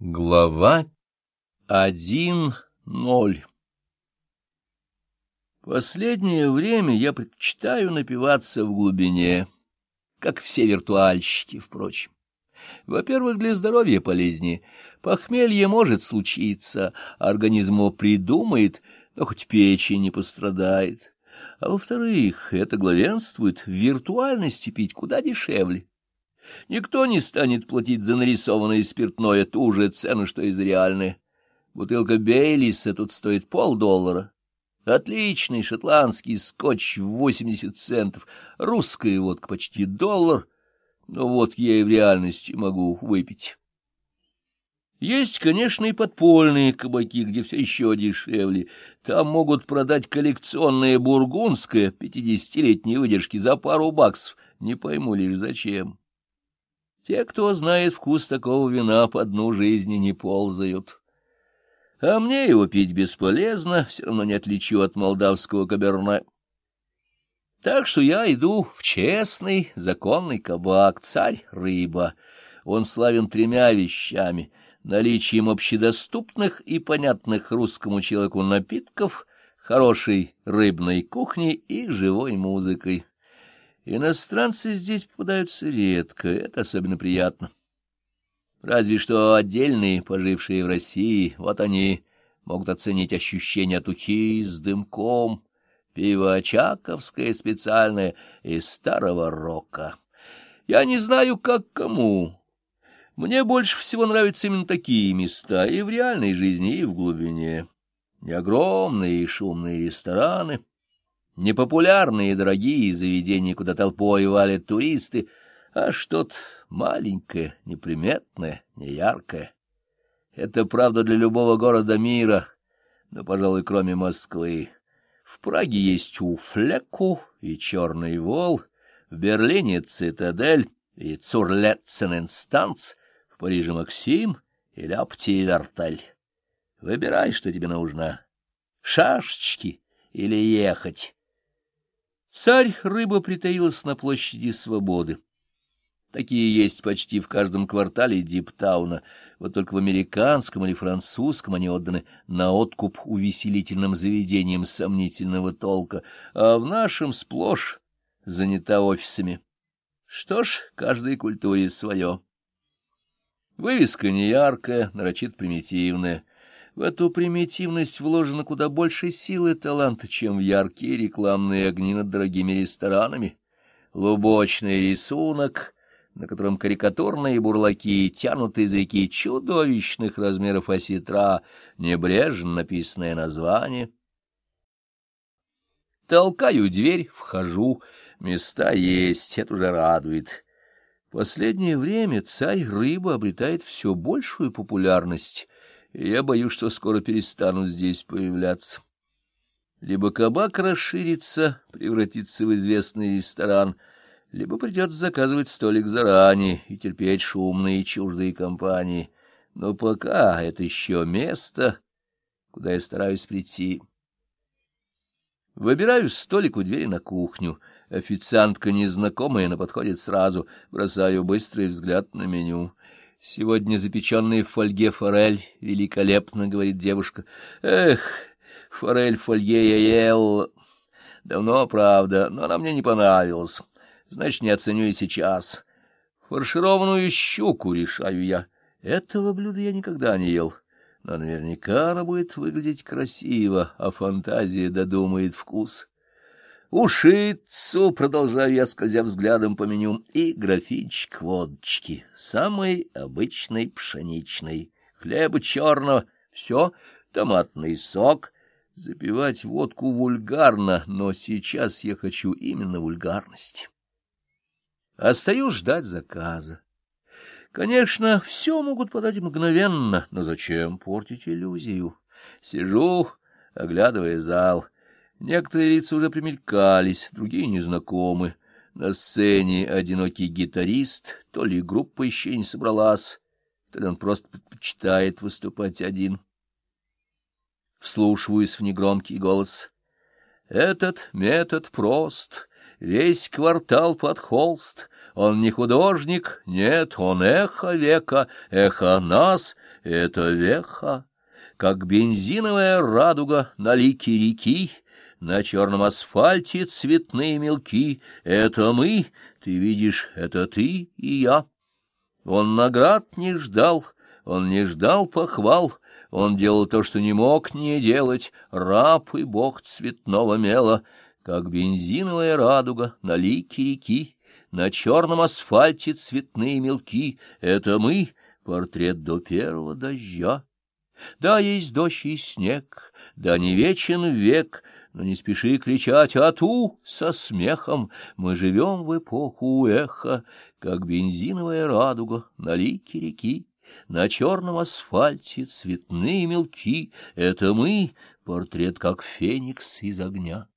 Глава один ноль Последнее время я предпочитаю напиваться в глубине, как все виртуальщики, впрочем. Во-первых, для здоровья полезнее. Похмелье может случиться, организм его придумает, но хоть печень не пострадает. А во-вторых, это главенствует в виртуальности пить куда дешевле. Никто не станет платить за нарисованное спиртное ту же цену, что и за реальное. Бутылка Бейлиса тут стоит полдоллара. Отличный шотландский скотч в 80 центов, русская водка почти доллар, но вот я и в реальности могу выпить. Есть, конечно, и подпольные кабаки, где все еще дешевле. Там могут продать коллекционное бургундское пятидесятилетней выдержки за пару баксов. Не пойму лишь зачем. Те, кто знает вкус такого вина, по дну жизни не ползают. А мне его пить бесполезно, все равно не отличу от молдавского каберне. Так что я иду в честный, законный кабак, царь-рыба. Он славен тремя вещами — наличием общедоступных и понятных русскому человеку напитков, хорошей рыбной кухни и живой музыкой. Иностранцы здесь попадаются редко, это особенно приятно. Разве что отдельные, пожившие в России, вот они могут оценить ощущение от ухи с дымком, пиво очаковское специальное из старого рока. Я не знаю, как кому. Мне больше всего нравятся именно такие места и в реальной жизни, и в глубине. Не огромные и шумные рестораны — непопулярные и дорогие заведения, куда толпой валят туристы, а что-то маленькое, неприметное, неяркое. Это правда для любого города мира, но, пожалуй, кроме Москвы. В Праге есть Уфлеку и Черный Вол, в Берлине Цитадель и Цурлетцен-Инстанц, в Париже Максим и Ляптиверталь. Выбирай, что тебе нужно. Шашечки или ехать. Царь-рыба притаилась на площади Свободы. Такие есть почти в каждом квартале Диптауна, вот только в американском или французском они отданы на откуп увеселительным заведениям сомнительного толка, а в нашем сплошь занята офисами. Что ж, каждой культуре свое. Вывеска неяркая, нарочит примитивная — в эту примитивность вложено куда больше силы и таланта, чем в яркие рекламные огни над дорогими ресторанами. Лубочный рисунок, на котором карикатурные бурлаки тянут из реки чудовищных размеров осетра, небрежно написанное название. Толкаю дверь, вхожу, места есть, это уже радует. Последнее время царь-рыба обретает все большую популярность — и я боюсь, что скоро перестану здесь появляться. Либо кабак расширится, превратится в известный ресторан, либо придется заказывать столик заранее и терпеть шумные чуждые компании. Но пока это еще место, куда я стараюсь прийти. Выбираю столик у двери на кухню. Официантка незнакомая, но подходит сразу. Бросаю быстрый взгляд на меню. Сегодня запеченная в фольге форель великолепно, — говорит девушка. Эх, форель в фольге я ел. Давно, правда, но она мне не понравилась. Значит, не оценю и сейчас. Фаршированную щуку, решаю я. Этого блюда я никогда не ел. Но наверняка она будет выглядеть красиво, а фантазия додумает вкус. Ушицу, продолжаю я, скользя взглядом по меню, и графинчик водочки, самый обычный пшеничный, хлеба черного, все, томатный сок. Запивать водку вульгарно, но сейчас я хочу именно вульгарности. Остаюсь ждать заказа. Конечно, все могут подать мгновенно, но зачем портить иллюзию? Сижу, оглядывая зал — Некоторые лица уже примелькались, другие незнакомы. На сцене одинокий гитарист, то ли группа еще не собралась, то ли он просто предпочитает выступать один. Вслушиваюсь в негромкий голос. Этот метод прост. весь квартал под холст. Он не художник, нет, он эхо века, эхо нас, это веха. Как бензиновая радуга на лике реки, на черном асфальте цветные мелки. Это мы, ты видишь, это ты и я. Он наград не ждал, он не ждал похвал, он делал то, что не мог не делать, раб и бог цветного мела, как бензиновая радуга на лике реки, на черном асфальте цветные мелки. Это мы, портрет до первого дождя. Да, есть дождь и снег, да не вечен век, но не спеши кричать «Ату!» со смехом. Мы живем в эпоху эха, как бензиновая радуга на лике реки. На черном асфальте цветные мелки — это мы, портрет как феникс из огня.